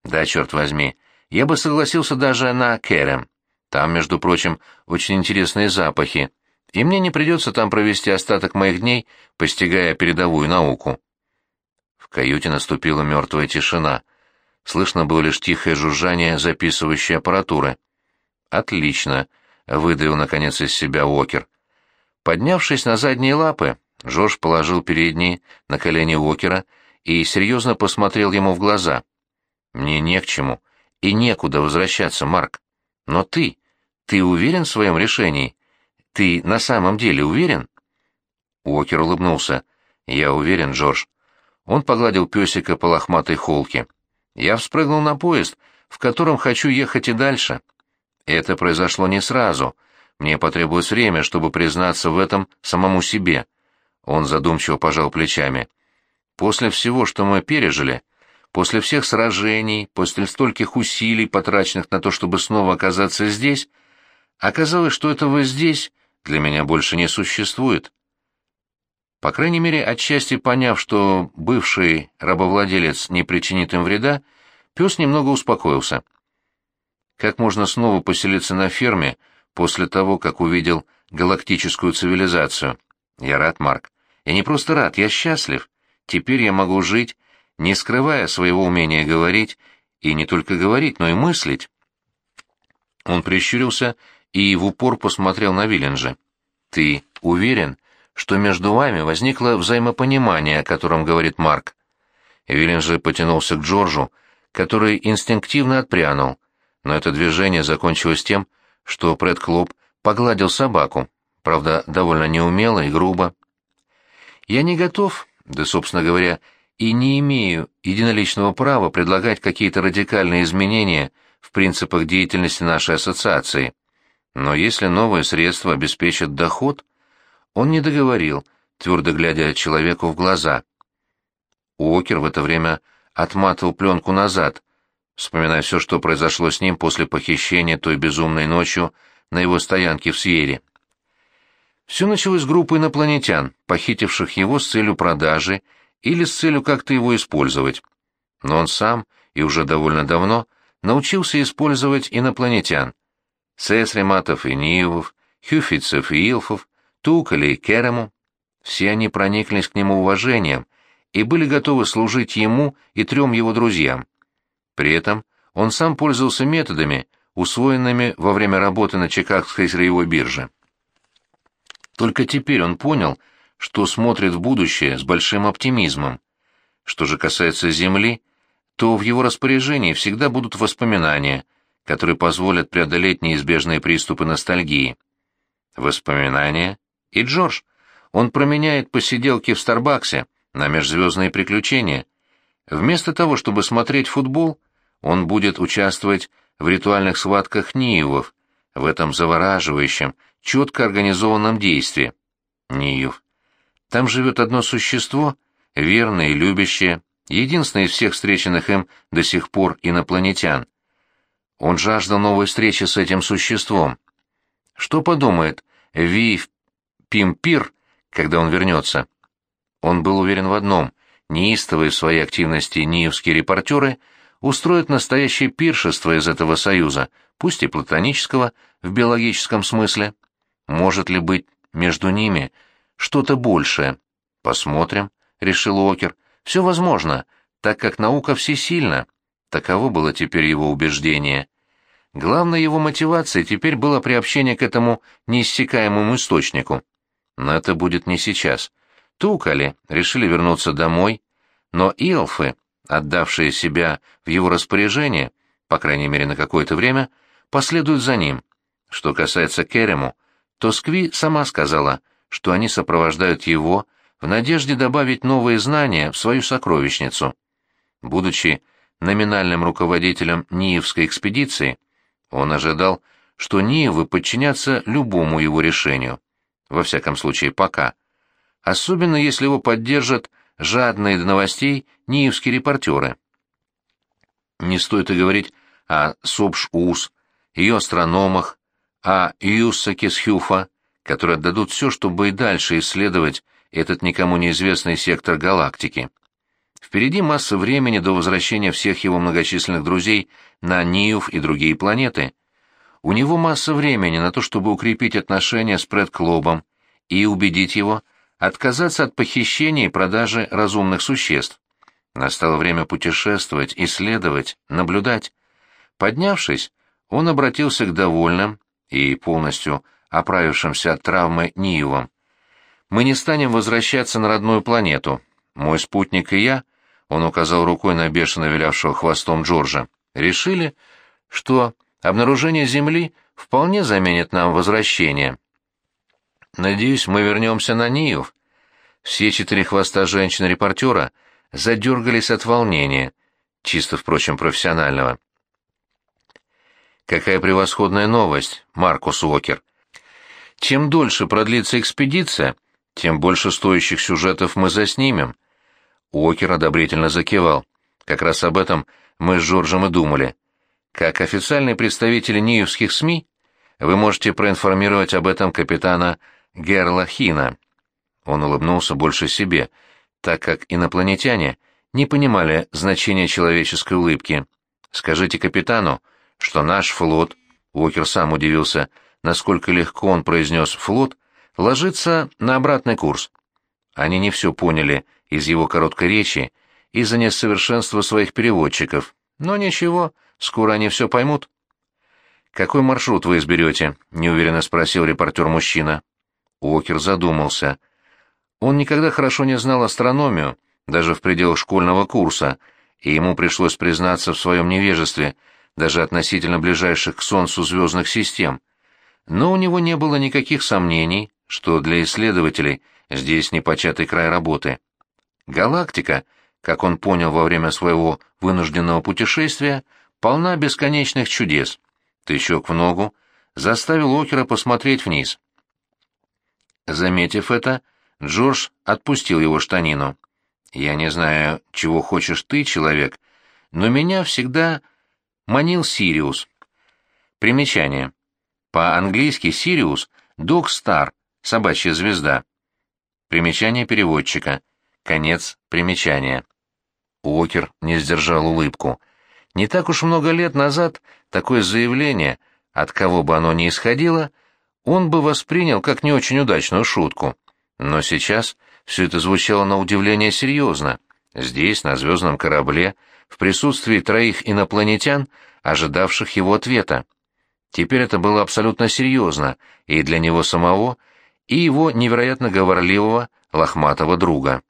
Speaker 1: Да, черт возьми, я бы согласился даже на Керем. Там, между прочим, очень интересные запахи, и мне не придется там провести остаток моих дней, постигая передовую науку. В каюте наступила мертвая тишина — Слышно было лишь тихое жужжание записывающей аппаратуры. «Отлично», — выдавил наконец из себя Уокер. Поднявшись на задние лапы, Жорж положил передние на колени Уокера и серьезно посмотрел ему в глаза. «Мне не к чему и некуда возвращаться, Марк. Но ты, ты уверен в своем решении? Ты на самом деле уверен?» Уокер улыбнулся. «Я уверен, Джордж». Он погладил песика по лохматой холке. Я вспрыгнул на поезд, в котором хочу ехать и дальше. Это произошло не сразу. Мне потребуется время, чтобы признаться в этом самому себе. Он задумчиво пожал плечами. После всего, что мы пережили, после всех сражений, после стольких усилий, потраченных на то, чтобы снова оказаться здесь, оказалось, что этого здесь для меня больше не существует. По крайней мере, отчасти поняв, что бывший рабовладелец не причинит им вреда, пес немного успокоился. Как можно снова поселиться на ферме после того, как увидел галактическую цивилизацию? Я рад, Марк. Я не просто рад, я счастлив. Теперь я могу жить, не скрывая своего умения говорить, и не только говорить, но и мыслить. Он прищурился и в упор посмотрел на Виллинджа. «Ты уверен?» что между вами возникло взаимопонимание, о котором говорит Марк. Виллин же потянулся к Джорджу, который инстинктивно отпрянул, но это движение закончилось тем, что Пред Клоп погладил собаку, правда, довольно неумело и грубо. «Я не готов, да, собственно говоря, и не имею единоличного права предлагать какие-то радикальные изменения в принципах деятельности нашей ассоциации. Но если новые средства обеспечат доход, он не договорил, твердо глядя человеку в глаза. Уокер в это время отматывал пленку назад, вспоминая все, что произошло с ним после похищения той безумной ночью на его стоянке в Сьере. Все началось с группы инопланетян, похитивших его с целью продажи или с целью как-то его использовать. Но он сам, и уже довольно давно, научился использовать инопланетян. Сесрематов и Ниевов, Хюфицев и Илфов, Тукали и Керему. Все они прониклись к нему уважением и были готовы служить ему и трем его друзьям. При этом он сам пользовался методами, усвоенными во время работы на Чикагской сырьевой бирже. Только теперь он понял, что смотрит в будущее с большим оптимизмом. Что же касается Земли, то в его распоряжении всегда будут воспоминания, которые позволят преодолеть неизбежные приступы ностальгии. Воспоминания и Джордж. Он променяет посиделки в Старбаксе на межзвездные приключения. Вместо того, чтобы смотреть футбол, он будет участвовать в ритуальных схватках Ниевов, в этом завораживающем, четко организованном действии. Ниев. Там живет одно существо, верное и любящее, единственное из всех встреченных им до сих пор инопланетян. Он жаждал новой встречи с этим существом. Что подумает Вив Пимпир, когда он вернется? Он был уверен в одном — неистовые в своей активности ниевские репортеры устроят настоящее пиршество из этого союза, пусть и платонического, в биологическом смысле. Может ли быть между ними что-то большее? Посмотрим, — решил Уокер. Все возможно, так как наука всесильна. Таково было теперь его убеждение. Главной его мотивацией теперь было приобщение к этому неиссякаемому источнику. Но это будет не сейчас. Тукали решили вернуться домой, но илфы, отдавшие себя в его распоряжение, по крайней мере на какое-то время, последуют за ним. Что касается Керему, то Скви сама сказала, что они сопровождают его в надежде добавить новые знания в свою сокровищницу. Будучи номинальным руководителем Ниевской экспедиции, он ожидал, что Ниевы подчинятся любому его решению. Во всяком случае, пока особенно если его поддержат жадные до новостей ниевские репортеры. Не стоит и говорить о Собш-Ус, ее астрономах, о Юссаке Схюфа, которые отдадут все, чтобы и дальше исследовать этот никому неизвестный сектор галактики. Впереди масса времени до возвращения всех его многочисленных друзей на Ниев и другие планеты. У него масса времени на то, чтобы укрепить отношения с Пред-Клобом и убедить его, отказаться от похищения и продажи разумных существ. Настало время путешествовать, исследовать, наблюдать. Поднявшись, он обратился к довольным и полностью оправившимся от травмы Ниевам. «Мы не станем возвращаться на родную планету. Мой спутник и я», — он указал рукой на бешено вилявшего хвостом Джорджа, — «решили, что обнаружение Земли вполне заменит нам возвращение». Надеюсь, мы вернемся на Ниев. Все четыре хвоста женщины-репортера задергались от волнения, чисто, впрочем, профессионального. Какая превосходная новость, Маркус Уокер. Чем дольше продлится экспедиция, тем больше стоящих сюжетов мы заснимем. Уокер одобрительно закивал. Как раз об этом мы с Джорджем и думали. Как официальные представители ниевских СМИ, вы можете проинформировать об этом капитана Герла Хина. Он улыбнулся больше себе, так как инопланетяне не понимали значения человеческой улыбки. «Скажите капитану, что наш флот...» Уокер сам удивился, насколько легко он произнес «флот», ложится на обратный курс. Они не все поняли из его короткой речи из-за несовершенства своих переводчиков. Но ничего, скоро они все поймут. «Какой маршрут вы изберете?» — неуверенно спросил репортер-мужчина. Уокер задумался. Он никогда хорошо не знал астрономию, даже в пределах школьного курса, и ему пришлось признаться в своем невежестве, даже относительно ближайших к Солнцу звездных систем. Но у него не было никаких сомнений, что для исследователей здесь непочатый край работы. Галактика, как он понял во время своего вынужденного путешествия, полна бесконечных чудес. Тычок в ногу заставил Окера посмотреть вниз. Заметив это, Джордж отпустил его штанину. «Я не знаю, чего хочешь ты, человек, но меня всегда манил Сириус». Примечание. По-английски Сириус — Дог Стар, собачья звезда. Примечание переводчика. Конец примечания. Уокер не сдержал улыбку. Не так уж много лет назад такое заявление, от кого бы оно ни исходило, он бы воспринял как не очень удачную шутку. Но сейчас все это звучало на удивление серьезно. Здесь, на звездном корабле, в присутствии троих инопланетян, ожидавших его ответа. Теперь это было абсолютно серьезно и для него самого, и его невероятно говорливого, лохматого друга.